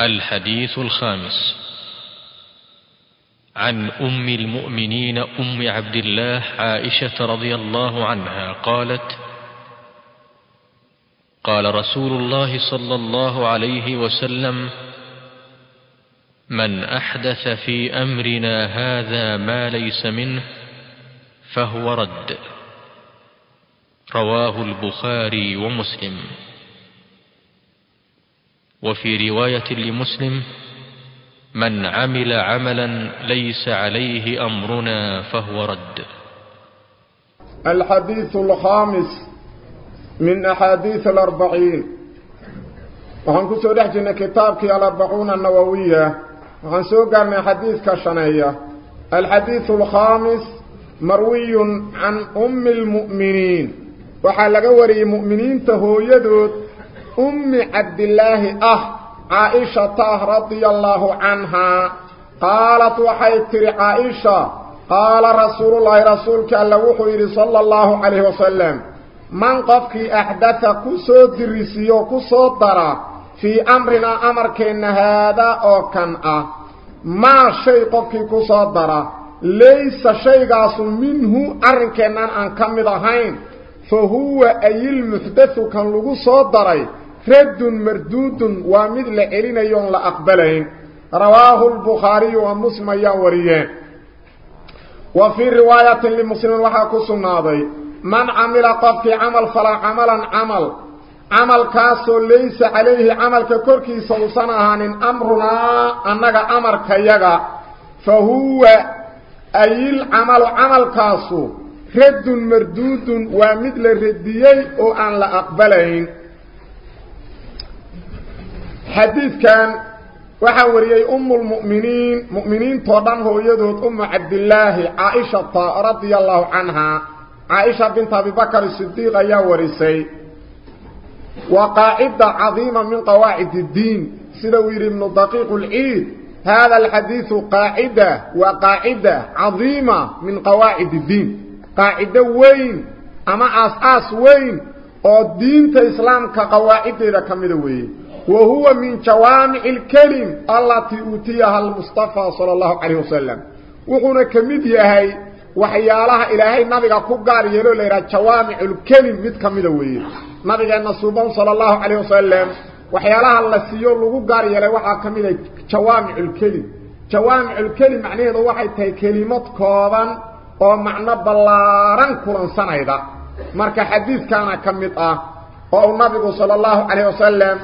الحديث الخامس. عن أم المؤمنين أم عبد الله عائشة رضي الله عنها قالت قال رسول الله صلى الله عليه وسلم من أحدث في أمرنا هذا ما ليس منه فهو رد. رواه البخاري ومسلم. وفي رواية لمسلم من عمل عملا ليس عليه أمرنا فهو رد. الحديث الخامس من أحاديث الأربعين. وحن كسو دحجنا كتابك الأربعون النووية. وحن سوقرنا حديث كشنية. الحديث الخامس مروي عن أم المؤمنين. وحال قوري مؤمنين تهو يدود أم عبد الله أه عائشة رضي الله عنها قالت وحيتر عائشة قال رسول الله رسولك ألا وحير صلى الله عليه وسلم من قفك أحدث كسو درسيو كسو درا في أمرنا أمركين هذا أو كان أه ما شيء قفك كسو درا ليس شيء قاس منه أرنكين أن كمدهين فهو أي المحدث كان لغو صدري رد مردود ومثل إلينا يوم لأقبلين رواه البخاري ومسلم يوريين وفي رواية لمسلم وحاكو سناضي من عمل قف عمل فلا عملا عمل عمل كاسو ليس عليه عمل ككركي سوسنهان أمرنا أنك أمر كيغا فهو أي العمل عمل كاسو رد مردود ومثل رديي أو ان لا حديث كان وحوريي ام المؤمنين مؤمنين طبعا هو يدود ام عبد الله عائشه رضي الله عنها عائشه بنت ابي بكر الصديق يا ورثي وقاعده عظيمه من قواعد الدين سدوير من دقيق العيد هذا الحديث قاعدة وقاعده عظيمه من قواعد الدين قاعدة وين أما أساس وين oo diinta islaamka qawaacideeda kamida weeye. وهو من جوامع الكلم التي أوتيها المصطفى صلى الله عليه وسلم. وقنا كمدية هاي وحيالها إلى إلهي نبقى كبار يلو ليرا جوامع الكريم مدكا مدوية نبقى النصوبا صلى الله عليه وسلم وحيالها الله سيئو لغو قار يلو وحاكا مدية جوامع الكلم. جوامع الكريم معنى هذا واحد تهي كلمات كوبا ومعنى بلاران كوران سنة مركا حديث كان كمدية أو النبي صلى الله عليه وسلم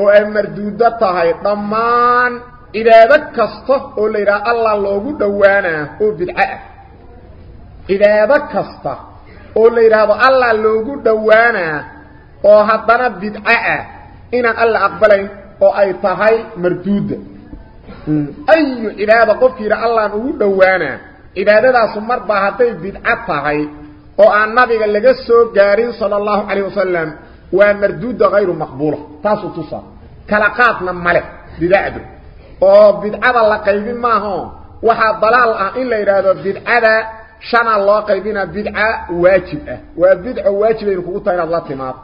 oo ay marduudo tahay dhammaan cibaado kasta oo la yidhaha allah loogu dhowaanaa oo bidco ah cibaado kasta oo la yiraahdo alla loogu dhawaana oo haddana bidca ah inaan alla aqbalayn oo ay tahay marduuda أي إبادة قفكرة الله نقوله وأنا إبادة سمر بحطي بدعطهي وأن نبي قال لك السوق جارين صلى الله عليه وسلم. ومردود غير مقبولة. تاسو تصا من ملك بدعده وبدعب الله قيبين ما هون وحا الضلال إلا إرادة بدعب شان الله قيبين بدعب واجبة. وبدعب واجبة يقول الله تمام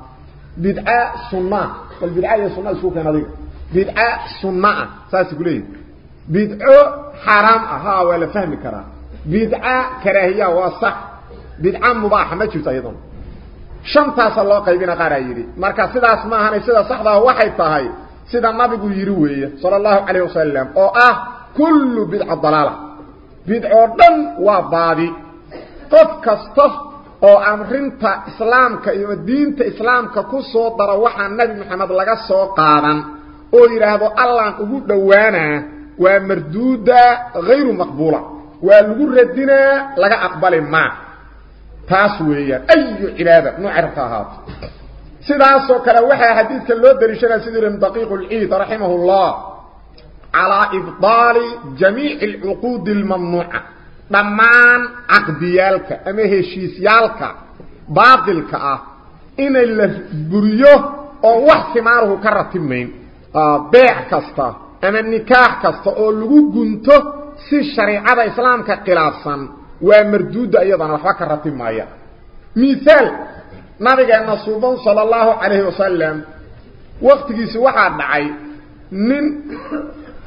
بدعة سنة والبدعة هي سنة سوق نظير. بدعة سنة ساسي قولي بدعة حرام. أها ولا فهم كرا. بدعة كراهية وصح. بدعة مباحة ما تشوف أيضا شنطاس الله قيبنا قارا يري. مركز سيدا اسمها هني سيدا صحبة وحي طهي سيدا النبي يروي. صلى الله عليه وسلم. أو آه كل بدعة ضلالة. بدعة دن وبادي. qof kasta oo amrinta islaamka iyo diinta islaamka ku soo dara waxa nabi maxamed laga soo qaadan oo yiraahdo allah ugu dhawaana waa marduuda ghayru maqbula waa lagu radina laga aqbali ma taas weeyaan ayu cibaada nu'arfa haat sidaas oo kale waxa xadiidka loo dalishanaa sidii ibn daqiiq al-eid rahimahullah ala ibdali jami' al-uqud al-mamnu'a dhammaan caqdiyaalka ama heshiisyaalka baatilka ah inay la buriyo oo wax simaaruhu ka ratibmayn beec kasta ama nikaax kasta oo lagu gunto si shariicada islaamka khilaafsan waa marduuda iyadana waxba ka ratib maaya miaal nabigeena suuban sala allahu calayhi wasalam waktigiisi waxaa dhacay nin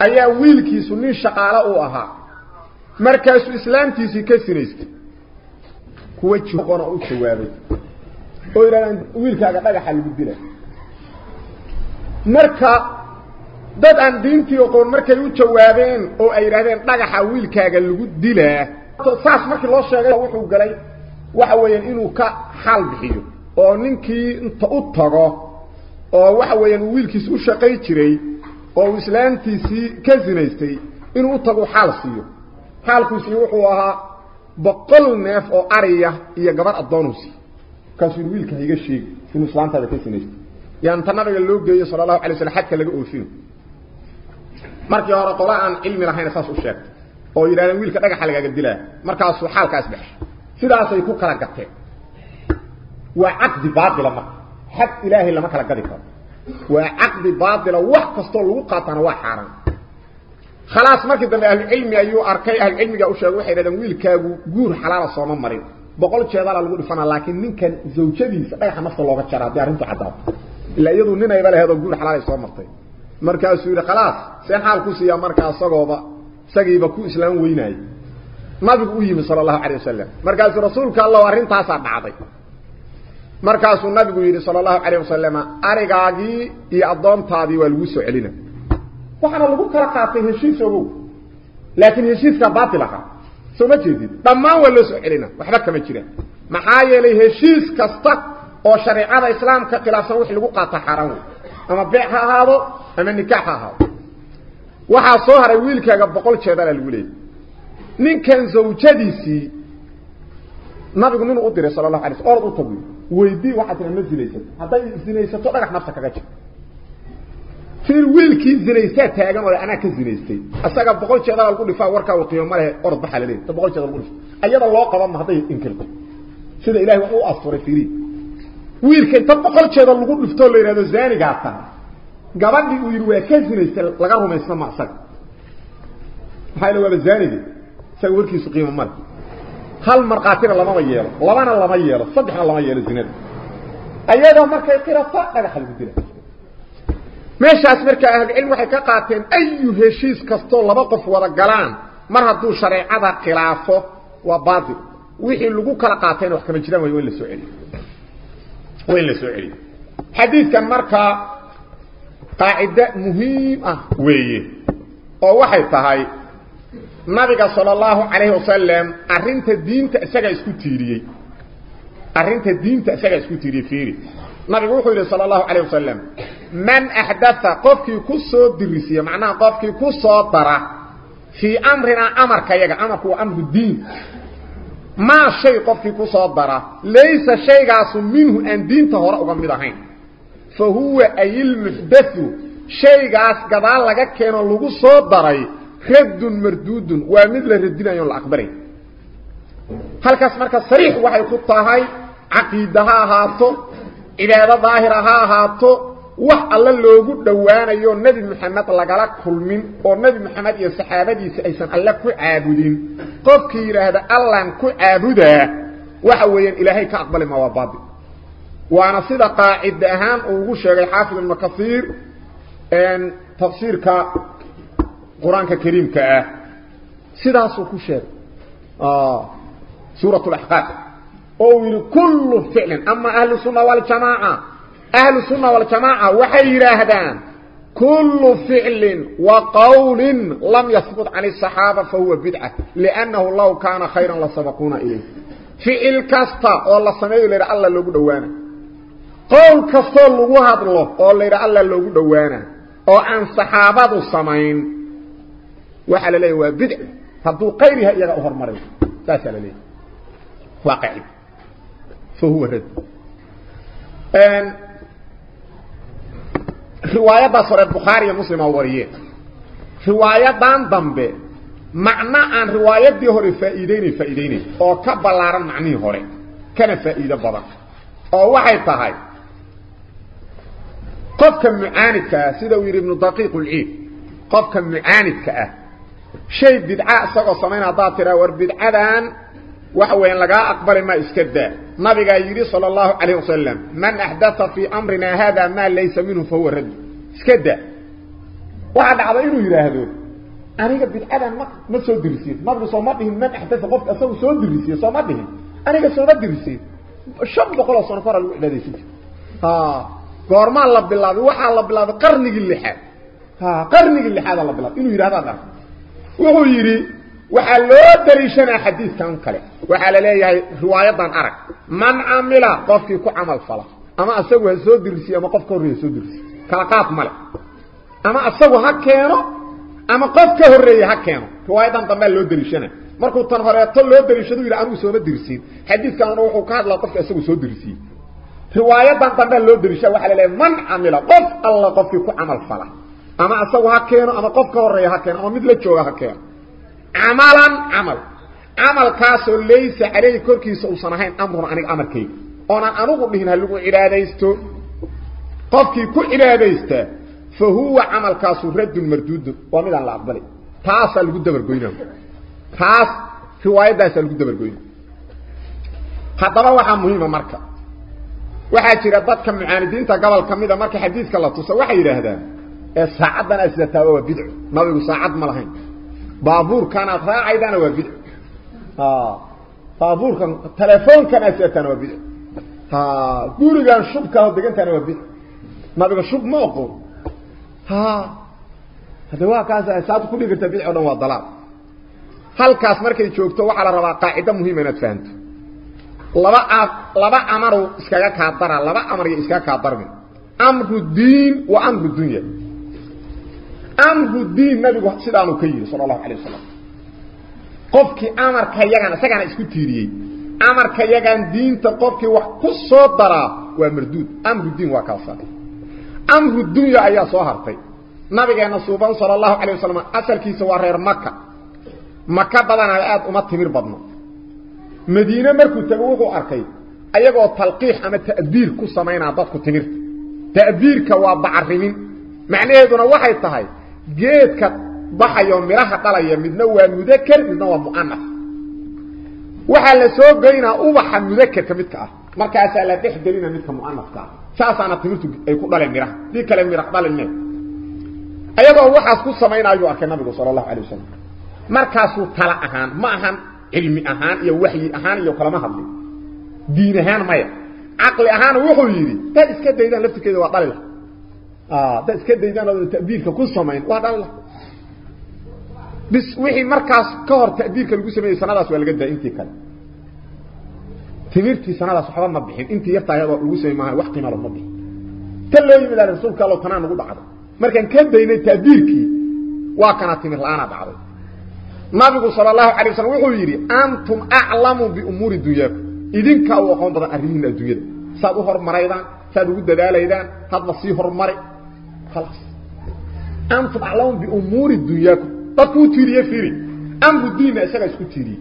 ayaa wiilkiisu nin shaqaalo u ahaa markaasuu islaamtiisii ka sinaystay kuwa jiqona u jawaabay oo yidhahdaan wiilkaaga dhagaxa lagu dila marka dad aan diintii oqoon markay u jawaabeen oo ay yidhahdeen dhagaxa wiilkaaga lagu dilaa saas markii loo sheegay wuxuu galay waxa weeyaan inuu ka xaal bixiyo oo ninkii inta u tago oo waxa weeyaan uu wiilkiis u shaqay jiray oo islaamtiisii ka sinaystay inuu u tago xaal siiyo neef oo ariya iyo gabar addoonuu siiyo markaasuu wiilka higa sheegi inuu islaamtaada ka sinaystay yaan ta nabiga loo geeyo sala allahu alay slam xadka laga oofino markii hore qola aan cilmi lahayn saas u sheegtay oo yidhahdeen wiilka dhagaxa lagaaga dilaa markaasuu xaalkaas baxshay sidaasay ku kala gateen waa caqdi baatila marka xad ilaahay lama kala gadi karo waa caqdi baatila wax kastoo lagu qaatana waa xaaraan khalaas markii dambe ahlucilmi ayuu arkay ahlucilmiga u sheegay waxay yidhahdeen wiilkaagu guur xalaala sooma marin boqol jeedala lagu dhifana laakiin ninkan zawjadiisa dhagaxa nafta looga jara haddii arrintu caddaato ilaa iyadu ninayba laheedoo guur xalaalay soo martay markaasuu yidhi khalaas seen xaal ku siiyaa markaa isagooba isagiiba ku islaam weynaayey nabigu u yimi sala allahu calay wasalam markaasuu rasuulka allahu arrintaasaa dhacday markaasuu nabigu yidhi sala allahu calayh wasalama arigaagii iyo addoontaadii waa lagu soo celina waxaana lagu kala qaatay heshiis ogow laakiin heshiiskaa baatil ahaa soo ma jeedid dhammaan waa loo soo celina waxba kama jiraan maxaa yeelay heshiis kasta oo shareecada islaamka khilaafsan wix lagu qaata xaaraan wey ama beec ha ahaado ama nikaax ha ahaado waxaa soo haray wiilkaaga boqol jeedala lagu leeyay ninkan zawjadiisii nabigu ninuu u diray sala allahu alay sl orad u tagu weydii waxaa tira ma zinaysato hadday zinaysato dhagax nafta kaga jir fiir wiilkii zinaysaa taagan oo anaa ka zinaystay asaga boqol jeedala lagu dhifaa warkaa uu qiimo malehe orod baxaa la leeyay ta boqol jeedal lagu dhifto ayada loo qaban ma hadday inkirto sida ilahay wax u asturay fiiri wiilka inta boqol jeedal lagu dhiftoo la yidhahdo zaanigaa taha gabadhii uu yidhi waa ka laga rumaysna ma asaga maxaa ila waaba zaanigi isaga warkiisu qiimo male hal markhaatina lamama yeelo labana lama yeelo saddexna lama yeelo zinada ayadoo markay qirato dhagaxa lagu dila ماشي اسمرك أهل العلم وحي كقاتين اي هشيس كستو لبا قف ورا غلان مر حدو شريعه خلافه وباض وحي لو كلا قاتين وخ كما جيران وي ولا سوئلي وين لسوئلي حديث كان مركا قاعدة مهمه وي أو وحي تهي نبي صلى الله عليه وسلم ارنت الدين تاسغا اسكو تيريي ارنت الدين تاسغا اسكو تيريي فيري نبي صلى الله عليه وسلم من أحدث قفكي كسو درسي معناه قفكي كسو درا في أمرنا أمر كيغا أمر كو أمر الدين. ما شيء قفكي كسو درا ليس شيء عاصم منه أن دين تهورا أغمي دهين فهو أي المحدث. شيء عاص قدال لغا كينا لغو سو طرع رد مردود ومدل ردين أيون الأكبرين هل كاس مركز صريح وحي قطة هاي؟ عقيدها هاتو. إذا ظاهرها هاتو. Wax alla loogu dhowaanayo nebi moxamed lagala kulmin oo nebi moxamed iyo saxaabadiisa aysan alle ku caabudin qofkii yidhaahda allan ku caabudaa waxa weeyaan ilaahay ka aqbali ma waa baatil waana sida qaacida ahaan uu ugu sheegay xaafid ibnu kasiir tafsiirka qur-aanka kariimka ah sidaasuu ku sheegay suurat laxqaaf oo uu yidhi kullu ficlin ama ahlu sunna waljamaaca أهل السنة والجماعة وحيرا هدان كل فعل وقول لم يثبت عن الصحابة فهو بدعة لأنه الله كان خيرا لسبقونا إليه. فعل كستا والله سمعه ليرا الله لو قدوانا قول كستا لغوها الله ليرا الله لو قدوانا وعن صحابة السمعين وحل ليه وبدع فدو قيرها إياه أخر مريض. تاسل ليه. واقعي. فهو رد. Muslima wariyeen riwaayadan dambe macno aan riwaayadii hore faa'iideynay faa'iideynay oo ka ballaaran macnihii hore kana faa'iido badan oo waxay tahay qofka mucaanidka ah sida uu yidhi ibnu daqiiq ulciid qofka mucaanidka ah shay bidca isagoo samayn haddaad tiraa war bidcadan وحوين لقاء أقبل ما إسكده نبي يري صلى الله عليه وسلم. من أحدث في أمرنا هذا ما ليس منه فهو الرد إسكده وحد عضينه يري هذا أنا قبل أنا ما سوى الدرسين ما بلو صومتهم من أحدث قفت أسوى سوى الدرسين صومتهم أنا قبل سوى الدرسين شم بقول الصنفار الوحدة دي سيك ها. قرما الله بالله وحا الله بالله قرنك اللي حاد. ها قرنك اللي حاد الله بالله. إنه يري هذا ويقول يري waxaa loo daliishanaa xadiidkan kale waxaa la leeyahay riwaayadan arag man camila qofkii ku camal fala ama asagu ha soo dirisiye ama qof ka horreeya soo dirisiye kala qaad male ama asagu ha keeno ama qof ka horreeya ha keeno riwaayadan dambea loo daliishana markuu tan horeeto loo daliishadu yidhi anigu sooma dirisiin xadiidkanna wuxuu ka hadlaa qofka isagu soo dirisiye riwaayadan dambea loo daliisha waxa la leeyahay man camila qof alla qofkii ku camal fala ama asagu ha keeno ama qof ka horreeya ha keeno ama mid la jooga ha keeno camalan camal camalkaasoo laysa calayhi korkiisa uusan ahayn amrun aniga amarkayga oonan anugu dhihin ha lagu cibaadaysto qofkii ku cibaadaystaa fa huwa camalkaasu raddun marduudun waa midaan la aqbalay taasaa lagu dabargoyna taas riwaayadaasaa lagu dabargoyna haddaba waxaa muhiima marka waxaa jira dadka mucaanidiinta gobol ka mida marka xadiidka la tuso waxay yidhaahdaan ee saacaddan aad sidataaba waa bidco nabigu saacad ma lahayn baabuurkan telefoonkan aad sidataana waa bidco gurigan shubkaao degantaana waa bidco nabiga shub ma oqon hadde waa kaas saad ku dhigi karta bidco o dhan waa dalaal halkaas markay joogto waxaa la rabaa qaacido muhiima inaad fahanto laba laba amaru iskaga kaa dara laba amar iyo iskaga kaa darmi amru diin wa amru dunya sidaanuu ka yidhi sala allahu alay wasalam qofkii amarka yagan isagaana isku tiiriyey amarka yagan diinta qofkii wax ku soo daraa waa marduud amru diin waa kaasa amru dunya ayaa soo hartay nabigeena suuban sala allahu alay wasalam asalkiisa waa reer maka maka badanaa aada uma timir badno madiine markuu tago wuxuu arkay ayagoo talqiix ama ta'biir ku samaynaa dadku timirta ta'biirka waa bacarimin macnaheeduna waxay tahay geedka baxayo midhaha dhalaya midna waa mudaker midna waa mu'anas waxaa la soo geynaa ubaxa mudakerka midka ah markaasaa la dhex gelina midka mu'anaska ah saasaana timirtu ay ku dhaleen midhaha dii kale midha dhalin mee ayagoo waxaas ku samaynaayuu arkay nabigu sala allahu alay wasalam markaasuu tala ahaan ma ahan cilmi ahaan iyo waxyi ahaan iyo kalama hadlin diin ahaan maya caqli ahaan wuxuu yidhi dad iska daydaan laftirkeeda waa dhalila dad iska daydaan oo ta'biirka ku samayn waa dhalila bis wixii markaas ka hor ta'biirka lagu sameeyey sanadaas waa laga daa intii kale timirtii sanadaas waxba ma bixin intii yartaa ayadoo lagu sameey maahan wax qiimalo ma bixin tan loo yimid rasuulka allow tanaa nagu dhacday markaan ka daynay ta'biirkii waa kana timir la-aana dhacday nabigu sal اlahu alay waslam wuxuu yidhi antum aclamu biumuuri dunyaakum idinkaa u aqoon badan arrimihiina adduunyada saad u hormaraydaan saad ugu dadaalaydaan hadba sii hormari خلاص. ام تطلعون بأمور الدنيا. تكون تيري فيري. ام الدين اسك اسكو تيري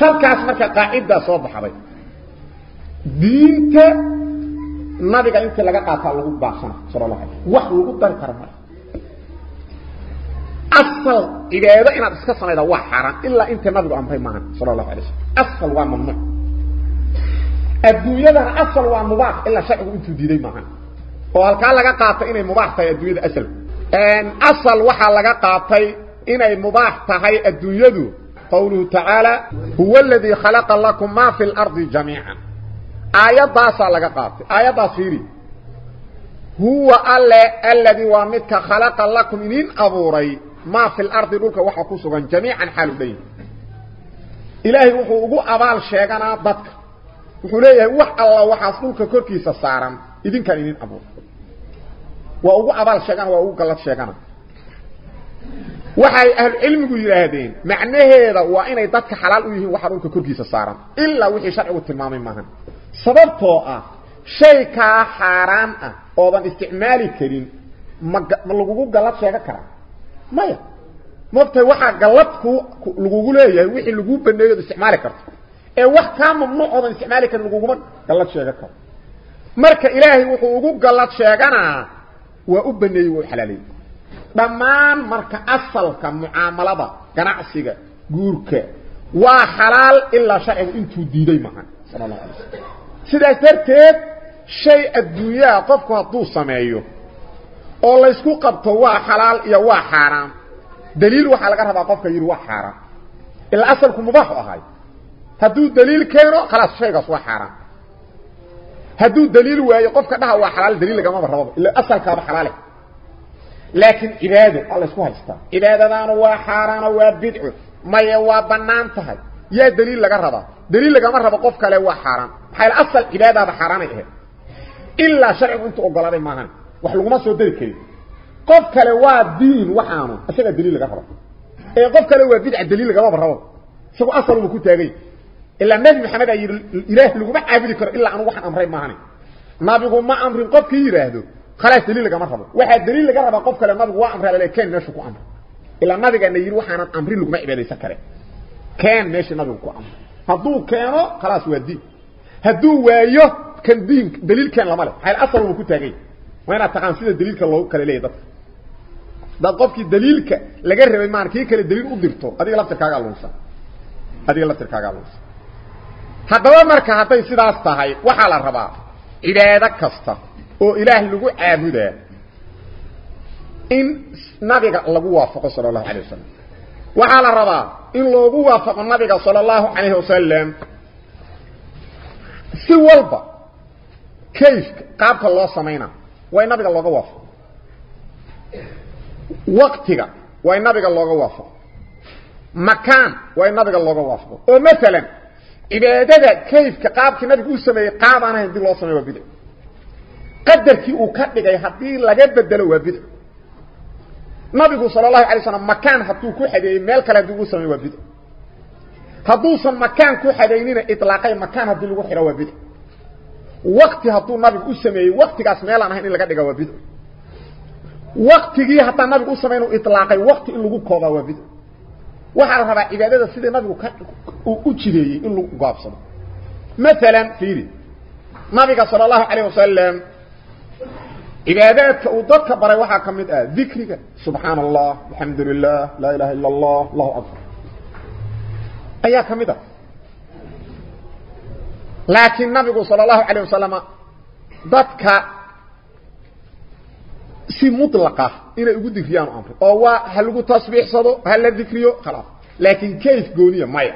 هلكاس مركا قاعدة سو بخبي دينك ما ديك انت لا قاطا لو باخنا صلى الله عليه واخ لو دار كرم أصل إذا اذا أنا اسك سنه وا حرام إلا أنت ما دو ام بيمان صلى الله عليه أصل وا ممنوع الدنيا أصل وا مباح إلا شيء أنت ديري ما oo halkaa laga qaatay inay mubaax tahay adduunyada asal asal waxaa laga qaatay inay mubaax tahay adduunyadu qawluhu tacaala huwa aladii khalaqa lakum ma fi lardi jamiican aayaddaasaa laga qaatay aayaddaas fiiri huwa alle alladii waa midka khalaqa lakum idin abuuray maa fi lardi dhulka waxa ku sugan jamiican xaalu dhan ilaahay wuxuu ugu abaal sheeganaa dadka wuxuu leeyahay wax alla waxaas dhulka korkiisa saaran idinkaan idin abuur وأوقع أبال الشيخان وأوقع الله الشيخان وحي أهل العلم يقول لهذين معنى هذا وإن يددك حلال ويهي وحرونك كوركيس السارة إلا وحي شرع والتلمامين مهن سببته شيكا حرام أه. أوضان استعمالي كريم. ما لقوقو قلت شيكا كرام مايا. مبتا وحا قلتك لقوقو ليه يعني وحي لقوق بنيه استعمالي كرام ee wax ka mamnu oodan isticmaalka lugu guban galad sheegay ka marka ilaahi wuxuu ugu galad sheegana وابني وحلالي بمان مرك أصلك معاملة قناعسك قورك وحلال إلا شائع انتو ديدي معان صلى الله عليه وسلم سيدا اشترتك شيء الدنيا قفك وطو سمعيه الله يسكو قبطه وحلال إيا وحرام دليل وحلقة هذا قفك يروا حرام الأصلك مباحوة هاي هدو دليل كيرو خلاص شيء قص وحرام هدو دليل وهي قف كدها وا حلال دليل كما بره الا اصل كان حلال لكن إبادة الله سبحانه استغفر عباده دان وا حرام وا بدعه ما هو بنان تحت يا دليل لغا ربا دليل لغا ربا قف كلي وا حرام حيل اصل عباده بحرام إيه الا شرع انت وقلاد ما هان وح لو ما سو دلكي قف كلي وا دين وحانه اشغل دليل لغا ربا اي قف كلي وا بدعه دليل لغا ربا شوف اصل كنت تاغي إلا النبي محمد أي إله لكم أعبد كرة إلا أنه وحن أمره ما نبي ما أمره قبك إله دو خلاص دليل لك مرحبا. واحد دليل لك رب ما بيقول نبي أمره للي كان نشوك أمره إلا النبي قال نيرو حانا أمره لكم أعبد سكرة. كان نشي نبي كو أمره هدو كانو خلاص هو الدين هدو وايو كان دين دليل كان لماله. هاي الأصل هو كتاقي وأنا تقام سيدة دليل كان الله كان إليه دف ده قبك دليل كان لقرر من معنى كي كان الدليل أدرته هذه لابتر كاقا لونسا. هذه لابتر كاقا لونسا. Haddaba marka hadday sidaas tahay waxaa la rabaa cibaado kasta oo ilaah lagu caabudaa in nabiga lagu waafaqo sala allahu alay wasalam waxaa la rabaa in loogu waafaqo nabiga sala allahu calayhi wasalam si walba kayfka qaabka loo samaynaa waa in nabiga looga waafaqo waqtiga in nabiga looga waafaqo makaan waa in nabiga looga waafaqo oo cibaadada kayfka qaabkii nabigu u sameeyey qaab aan ahayn dib loo sameeyo waa bidc qadarkii uu ka dhigay haddii laga bedelo waa bidc nabigu sala allahu alay slam makaan hadduu ku xadeeyey meel kale haddii ugu sameeyo waa bidc hadduusan makaan ku xadaynina ilaaqay makaan haddii lagu xidho waa bidc wakti hadduu nabigu u sameeyey waktigaas meelaan ahayn in laga dhiga waa bidc waktigii haddaan nabigu u samayn ilaaqay wakti in lagu koobaa waa bidc waxaa la rabaa cibaadada sidii nabigu u jideeyey in lagu gaabsado maalan fiiri nabiga sala allahu calayh wasalam cibaadaadka uu dadka baray waxaa ka mid ah dikriga subxaana allah alxamdu lilah laa ilaha illa allah allahu akbar ayaa ka mid ah laakiin nabigu sala allahu calayh wasalama dadka في مطلقة إنه يقول دفيان أمر أو هل لغو تصبيح صدو هل لذكريو خلاص لكن كيف قولية مايا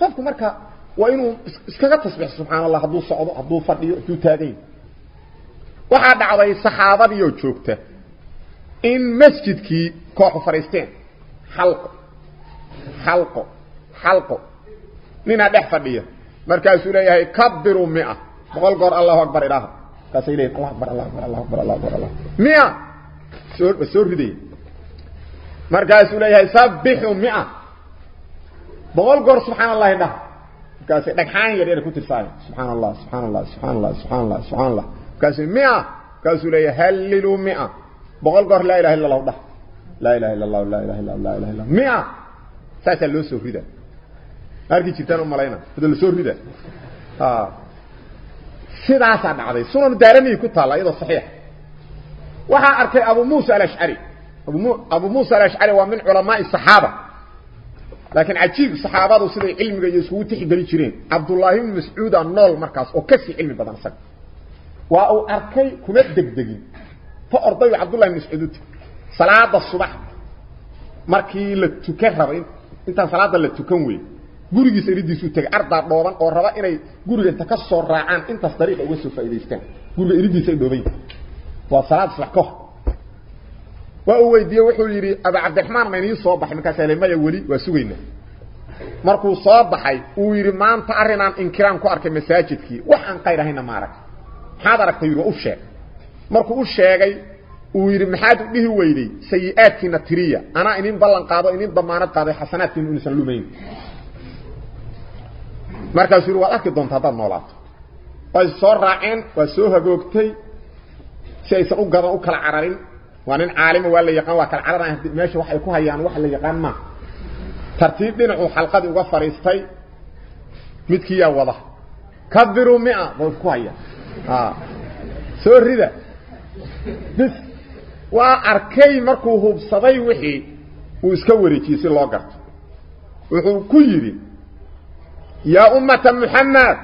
قفكم مركا وإنه اسكاك تصبيح سبحان الله حدو صعود حدو فردي يو تاغين وحاد عضي صحابة يو تشوكت إن مسجد كي كوح فريستين حلق حلق حلق نينا دح فردية مركا سوريا هي كبروا مئة بقول قر الله أكبر إله allah akbar allah akbar allah akbar allah akbar allah mia soo soo ridaya markaasuu leeyahay sabbixuu mia boqol goor subxaana allahi dhaha markaasay dhagxaan yar yar ku tirsaaya subxaana allah subxaana allah subxaana allah subxaana allah subxaana allah markaasuu mia markaasuu leeyahay halliluu mia boqol goor laa ilaha illa allahu dhah laa ilaha illa allah laa ilaha illa allah laa ilaha illa mia saasaa loo soo rida arki jirtaan u malayna hada la soo rida سداسا دعدي سنن دارمي كو تالا يدو صحيح وها اركي ابو موسى الاشعري ابو, مو... أبو موسى الاشعري هو من علماء الصحابه لكن عجيب صحابته سدي علم يسو تخدل جيرين عبد الله بن مسعود النول مركز أو كسي علمي بدن سد وا أو اركي كنا دغدغين فارضي عبد الله بن مسعود صلاه الصبح مركي لتكرب انت صلاه لتكون وي gurigiisa iridiisuu tegay ardaa dhooban oo raba inay guriga inta ka soo raacaan intaas dariiqa uga soo faa'idaystaan guriga iridiisa ay dhooban waa salaad subax ka waa uu weydiiyey wuxuu yidhi aba cabdiraxmaan ma inii soo baxay markaas le maya weli waa sugaynaa markuu soo baxay uu yidhi maanta arrinaan inkiraan ku arkay masaajidkii wax aan qayr ahayna ma arag maxaad aragtay yidhi waa u sheeg markuu u sheegay uu yidhi maxaad u dhihi weyday sayi-aadkiina tiriya anaa inin ballan qaado inin damaanad qaaday xasanaadkiina inaysan lumayn markaasuu yidhi waad arki doonta haddaad noolaato way soo raaceen waa soo hagoogtay si aysan u gadan u kala cararin waa nin caalima waa la yaqaan waa kala cararaya meesha wax ay ku hayaan wax la yaqaan ma tartiib dhinacuu xalqadii uga fadhiistay midkiiyaa wada kabiruu mia bay ku hayaan soo rida bis waa arkay markuu hubsaday wixii uu iska wareejiyey si loo garto wuxuu ku yidhi يا أمة محمد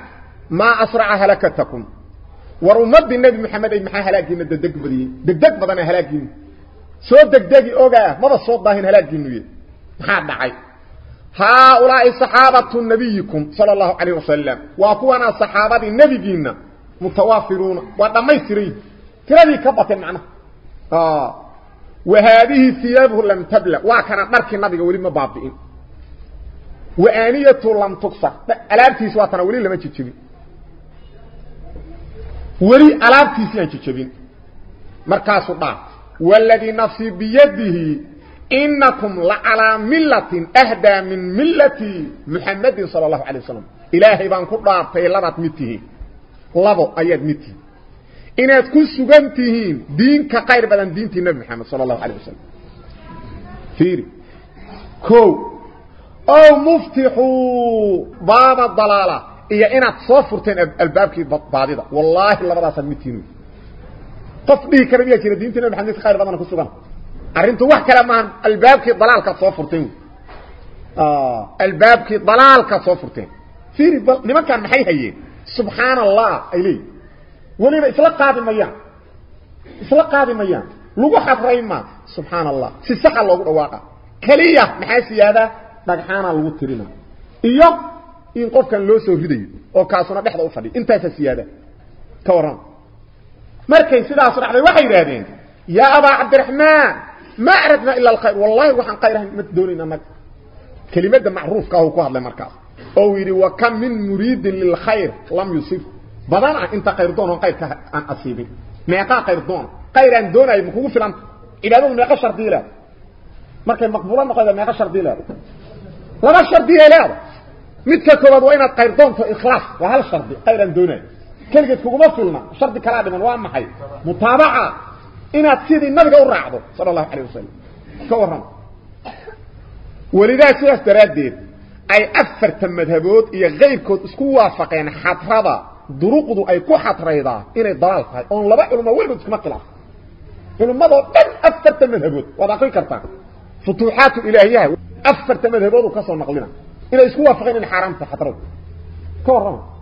ما أسرع هلكتكم ورمض النبي محمد أي محا هلاكين الددق بذيين ددق بذانا هلاكين. سوى الددق أوغا ماذا صوت داهين هلاكين محا دعي هؤلاء صحابة النبيكم صلى الله عليه وسلم. وأقوانا صحابة النبي جينا متوافرون. وأنا ما يسرين ثلاثي كبت المعنى آه. وهذه ثيابه لم تبلغ. وكانت مركي نبي قولي مبابئين وآنيته لم تقصى. ألابتي سواتنا ولي لما تتبين ولي ألابتي سواتنا تتبين مركاس الله والذي نفسي بيده إنكم لعلى ملة أهدا من ملة محمد صلى الله عليه وسلم. إلهي بان قرار فيلبت متيه لبو أيد متيه إن أتكون سوغنتيهين دين كقير بلن دينتي نبي محمد صلى الله عليه وسلم. فيري. كو. أو مفتحوا باب الضلالة. إيا أنا تصفرتين الباب كي بعضي والله اللي بدا سميتينو قف بي كرمية كي ندينتين ابن حنيث خير ضمانا كسوبان ارنتو واح كلمان الباب كي ضلال كتصفرتين الباب آه. كي ضلال كتصفرتين فيري بل... نما كان محي هيين سبحان الله. ايلي وليب اسلق قادم مياه اسلق قادم مياه لوغو حفرين ما سبحان الله. سي الله لوغو رواقا كلية. محي سيادة. Dhagxaana lagu tirina iyo in qofkan loo soo ridayo oo kaasuna dhexda u fadhiy intaasaa siyaada ka warran markay sidaasu dhacday waxay yidhaahdeen yaa abaa cabdiraxmaan ma aradnaa ila alkhayr wallahi waxaan khayr ahayn ma doonayn annaga kelimada macruufka ah uu ku hadlay markaas oo yidhi wa kam min muriidin lilkhayr lam yusib badan ah inta khayr doon oo khayrka aan asiibin meeqaa khayr doon khayr aan doonayo ma kugu filan cibaadadu meeqa shardii leeda markay maqbuulo noqoda meeqa shardii لما شرطي لهذا متك كوبد وين القير دونت إخلاص. وهل شرطي قيرا دوني كل قد كوما فيلم شرطي كلامي من وان حي. هي متابعة. إن تسيدي النبي أو راعده صلى الله عليه وسلم. كورن ولذا سي استردد أي أثر تمذهبوت يا غير كود اسكو وافقين حطره دروقدو أي كو حطريدا ان الضلال هاي. أون لبا علم ما بدك ما كلام فيلم ما ضل أثر تمذهبوت وضع كل كرتان. فتوحات الالهيه أفر تمنه بوضو كسر مقلنا. إلا يسكوا فقين الحرام تخطره كورا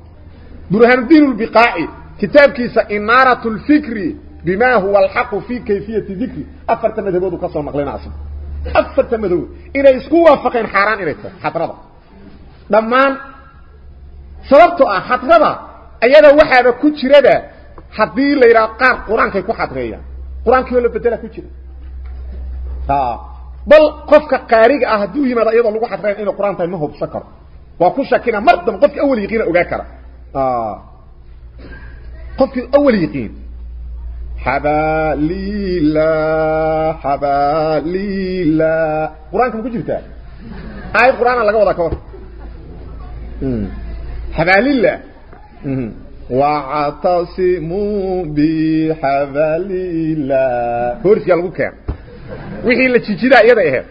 برهان الدين البقائي كتاب كيسا إنارة الفكر بما هو الحق في كيفية ذكر. أفر تمنه بوضو كسر مقلنا عصب أفر تمنه إلا يسكوا فقين حرام إلا يسكوا فقين حرام إلا يسكوا فقين حرام إلا يسكوا فقين حرام إلا يسكوا فقين حرام إلا يسكوا فقين حرام إلا يسكوا فقين حرام إلا بل قفك قارق اهدوه ماذا أيضا لو واحد رأينا القرآن تاين مهو بسكر وكل شاكنا مردم قفك أول يقين اقاكرا آه. قفك أول يقين. حبالي لا حبالي لا. قرآنكم كجرتا آية قرآن اللقاء وضاك حبالي لا. واعتصموا بحبالي لا. فورس يلقوا كام؟ Wixii la jijidaa iyaday ahayd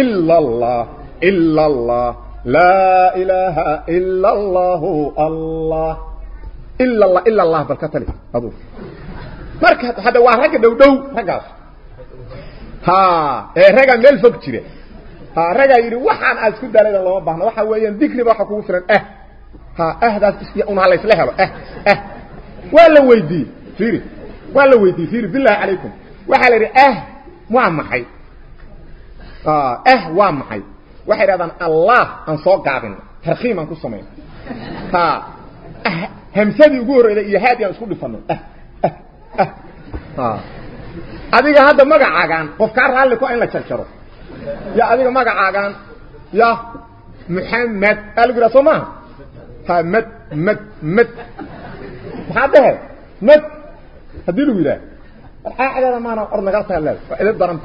ila allah ila allah laa ilaaha ila allahu allah ila allah ila allah bal ka tali aduu marka hadda waa ragga dhow dhow raggaas ha ee raggaa meel fog jira ha raggaa yidhi waxaan aad isku dalayda looma baahna waxa weeyaan dikriba waxa kugu filan ah ha ahdaas un ha laysla helo ah ah waa la weydiiyey fiiri waa la weydiiyey fiiri billahi calaykum waxaa la ah waa maxay ah waa maxay waxay idhahdaan allah aan soo gaabin tarkiim aan ku samayno ha hamsadii ugu horreyda iyo haadi aan isku dhifanay adiga hadda magacaagaan qof kaa raalli ku in la jarjaro ya adiga magacaagaan ya muxamed aa lagu yidhaha soo maaha ha mad mad mad أعلى ما نقرنا قرطة الله وإذا الضرمت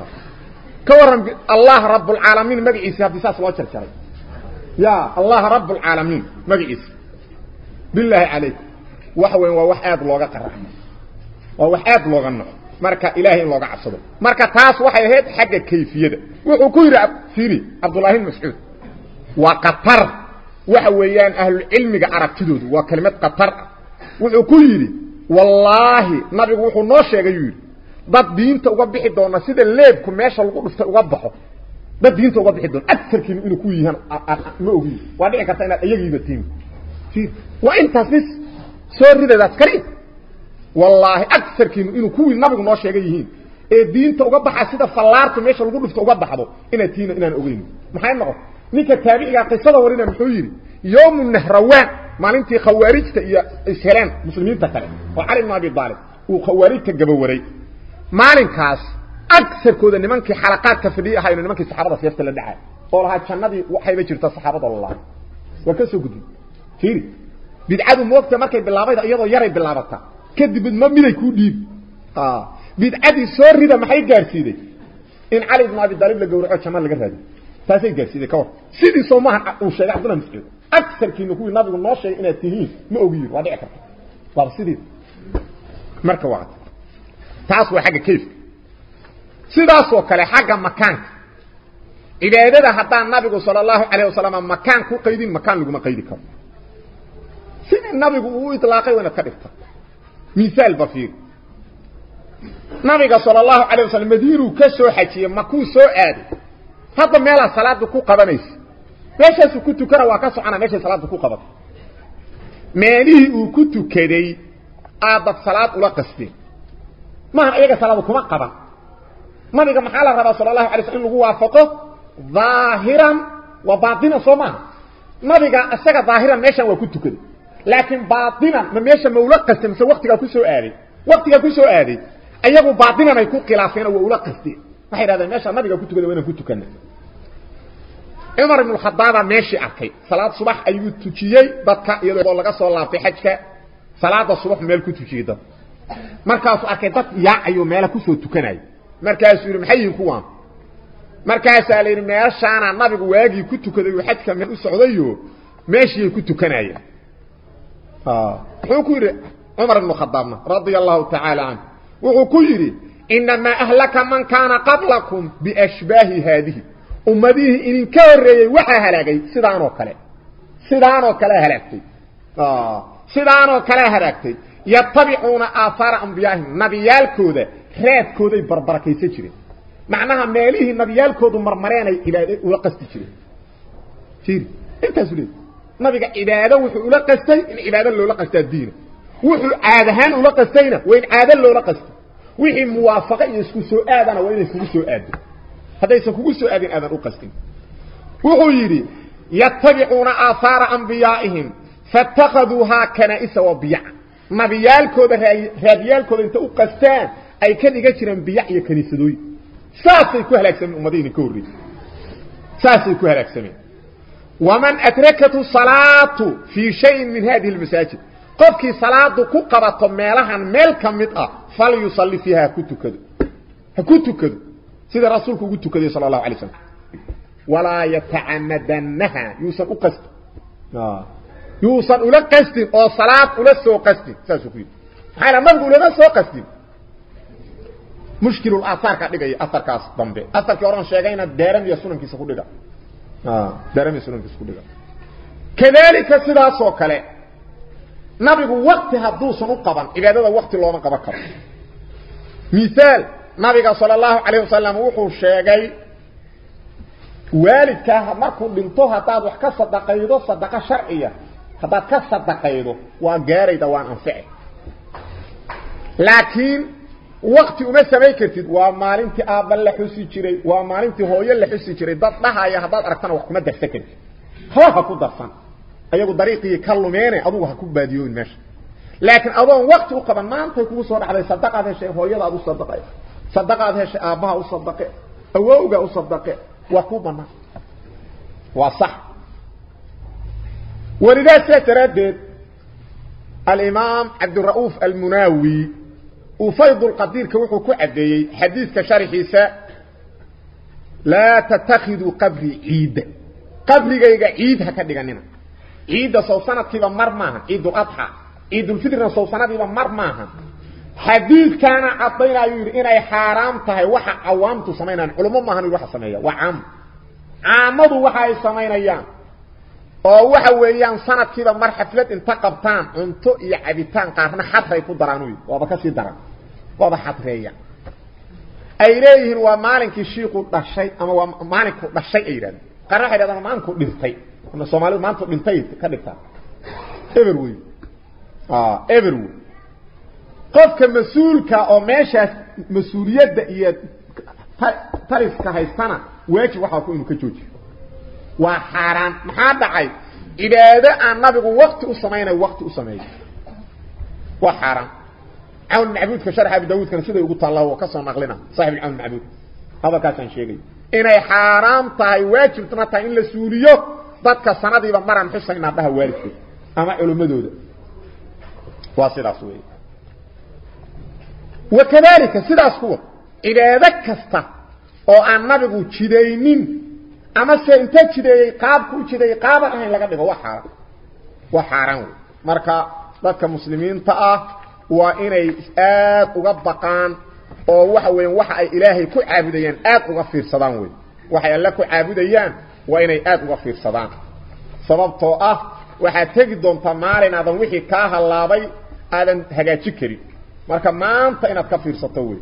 كورن الله رب العالمين مجيس يا بساس واجر شري يا الله رب العالمين مجيس بالله عليك. وحوين ووحيات لغة الرحمة ووحيات لغة النوم مركا إلهي لغة عصده مركا تاس وحي هيد حق كيفية وكوير سيري عبد الله المسعود وقطر. وحويان أهل العلم عرب تدود. وكلمة قطر. وكوير والله نبي وحو نوشي يقول dad diinta uga bixi doona sida leebku meesha lagu dhuftay uga baxo dad diinta uga bixi doona agarkiinu inuu ku yihiin ma ogi waa dhici karta inaad iyagiiba tiin waa intaas bis soo rideedaas kali wallaahi agarkiinu inuu kuwii nabigu noo sheegay yihiin ee diinta uga baxa sida fallaarta meesha lagu dhufto uga baxdo inaad tiina inaan ogeyn maxay noqon ninka taabiciga qisada warina muxuu yiri yawmu nahrawan maalintii khawaarijta iyo isheleen muslimiinta kale oo cali ibn abi talib uu khawaarijta gabawaray maalinkaas agsarkooda nimankii xalaqaadka fadhiya ahayna nimankii saxaabada seefta la dhacay oo lahaa jannadii waxayba jirta saxaabada allah waa ka soo gudbin fiiri bidcadu moogta markay bilaabayda iyadoo yaray bilaabata kadib ma miday ku dhiib ah bidcadii soo rida maxay gaarsiiday in cali ibn abi talib la gowraco janna laga raadiyo taasay gaarsiiday ka war sidii soo maahan uu sheegay abdullah mascuud agsarkiina kuwii nabigu noo sheegay inaad tihiin ma ogiyin waa dhici karta waa sidii marka waa تاسو حاجة كيف سيداسو كلي حاجة مكان اذا اذا حتى النبي صلى الله عليه وسلم مكان كو قيدين مكان لو ما قيدي كان سين النبي هو اطلاق وأنا كدفت مثال بسيط نبي صلى الله عليه وسلم مديرو كسو حجي ما كو سو اد هذا ما لا صلاه كو قبنيس ليش سكوت كره وكاسو أنا ليش صلاه كو قبط ما لي كنت كدي ادب صلاه ولا قصدي ما ايغا صلاه كوما قبا ما ايغا ما قال الرسول صلى الله عليه وسلم هو فقه ظاهرا وباطنا صوما ما ايغا اسغا ظاهرا ميشان وا كتوكد لكن باطنا ما ميشا مولا قسم سو وقتي كو سو اادي وقتي كو سو اادي ايغو باطنا ما يكون خلافين وا اولا قستي فخيرا ده ميشا ما ايغا كتوكد وين كتوكن عمر بن الخطاب ماشي اركي صلاه الصبح ايو توجيه بدكا يلو لا سو لافي حجكه صلاه الصبح ميل كتوجيه meel ku tujiyey dad dad yaacayo meela kusoo tukanaya markaasuu yidhi maxay yihiin kuwaan markaasaa la yidhi meeshaana nabigu waagii ku tukaday uu xajka meel u socdayo meeshii ku tukanaya wuxuu ku yidhi cumar ibn khadaabna radia allahu tacaala canhu wuxuu ku yidhi inamaa ahlaka man kaana qablakum biashbaahi haadihi ummadihii idinka horreeyey waxaa halaagay sidaanoo kale sidaanoo kale halaagtay sidaanoo kale halaagtay يتبعون آثار أنبيائهم. نبيال كودة خيات كودة بربرا كيسة جري معناها ماليه نبيال كودة مرمرين ولقست جري جري انت سولي نبيك إبادة وحو لقستي إن إبادة اللو لقست الدين. وحو آدهان ولقستينا وإن آدة اللو لقست وحو موافقة يسكو سو آدانا وإن يسكو سو آد هذا يسكو سو آدين آدان أقستين وحو يري يتبعون آثار أنبيائهم. فاتخذوها كنائس وبيعا. Nabiyaalkooda raadiyaalkooda inta u qastaan ay ka dhigan jireen biyac iyo kaniisadooyin saasay ku halaagsameen ummadihina ka horreeyey saasay ku halaagsameen waman adrakathu salaatu fii shayin min hadihi اlmasaajid qofkii salaadu ku qabato meelahan meel ka mid ah falyusalli fiiha ha ku tukado ha ku sida rasuulku ugu tukaday sala allahu alay slam walaa yatacamadannaha yuusan يوصل ولا قستين أو صلاة ولا سو قستين ساسكيد حالا ما نقول أنا سو قستين مشكل الآثار كدغي اثر إيه؟ كاس دمبي اثر كورن شيغينا ديرن يسون كيس خدغا آه ديرن يسون كيس خدغا كذلك سدا سو كلي نبي وقت هذو سو قبان. عباده وقت لو ما قبا كر مثال نبي صلى الله عليه وسلم و هو شيغاي والدك ما كنت بنتها تاض وحكى صدقه صدقة شرعية. هذا كسر تقيده وقاري دوان أنفعه لكن وقت أمسا ميكرتد ومارنت آبا لحسي جري ومارنت هويا لحسي جري ضد لها يا هداد أركتان وقت مدى السكن هوا هكو درسان أيقو دريقي يكلو ميني أبو هكو باديوين ماشي لكن أبوان وقت أقبا ما أنت يكو صور عليه صدق هذا الشيء هويا لأبو صدقه صدق هذا الشيء آبا أصدقه أووغا أصدقه وكو بنا وصح ولذا ستردد الإمام عبد الرؤوف المناوي وفيض القدير كوحو كعدي حديث كشارح يساء لا تتخذ قبر عيد. قبر عيد هكذا لنا عيد صوصانة كيبا مرماها عيد أطحى عيد الفدر صوصانة كيبا مرماها. حديث كان عطينا يرئينا حرامتها وحا عوامتو سمينا علموما هنو وحا سمينا وعام. عامضو وحا يسمينا يام oo waxa weeyaan sanadkiiba mar xaflad inta qabtaan cunto iyo cabitaan qaarna xadray ku daraan uy waaba ka sii daran waaba xadreeya ay leeyihiin waa maalinkii shiiku dhashay ama waa maalinku dhashay ay yidhahdeen qaarna waxay yidhahdaan maalinku dhintay ama soomaalidu maanta dhintay ka dhigtaa eber wey eber wey qofka mas-uulka oo meeshaas mas-uuliyadda iyo taliska haystana waajib waxaa ku inuu ka joojiyo وحرام ما بعي عباده ان نبي وقت وسمينا وقت وسمينا وحرام أو نعبد كشرح ابي داوود كان سيده يغ تعالوا كسو نقلنا صاحب العم عبد هذا كان شيغي ان اي حرام طاي واجب تنا تا ان لسوريو ددك سنه يبقى مرن حسنا بها وارث اما علمودود واسر أسوي وكذلك سيده اسكو اذا ذكرت أو ان نبي جيدينين ama se inta jideeyey qaabku jideeyey qaaban ahayn laga dhigo waa xaaraan marka dadka muslimiinta ah waa inay aad uga baqaan oo waxa weeyaan waxa ay ilaahay ku caabudayaan aad uga fiirsadaan wey. Waxay alle ku caabudayaan waa inay aad uga fiirsadaan. Sababtoo ah waxaad tegi doontaa maalin aadan wixii kaa hallaabay aadan hagaajin karin. Marka maanta inaad ka fiirsato wey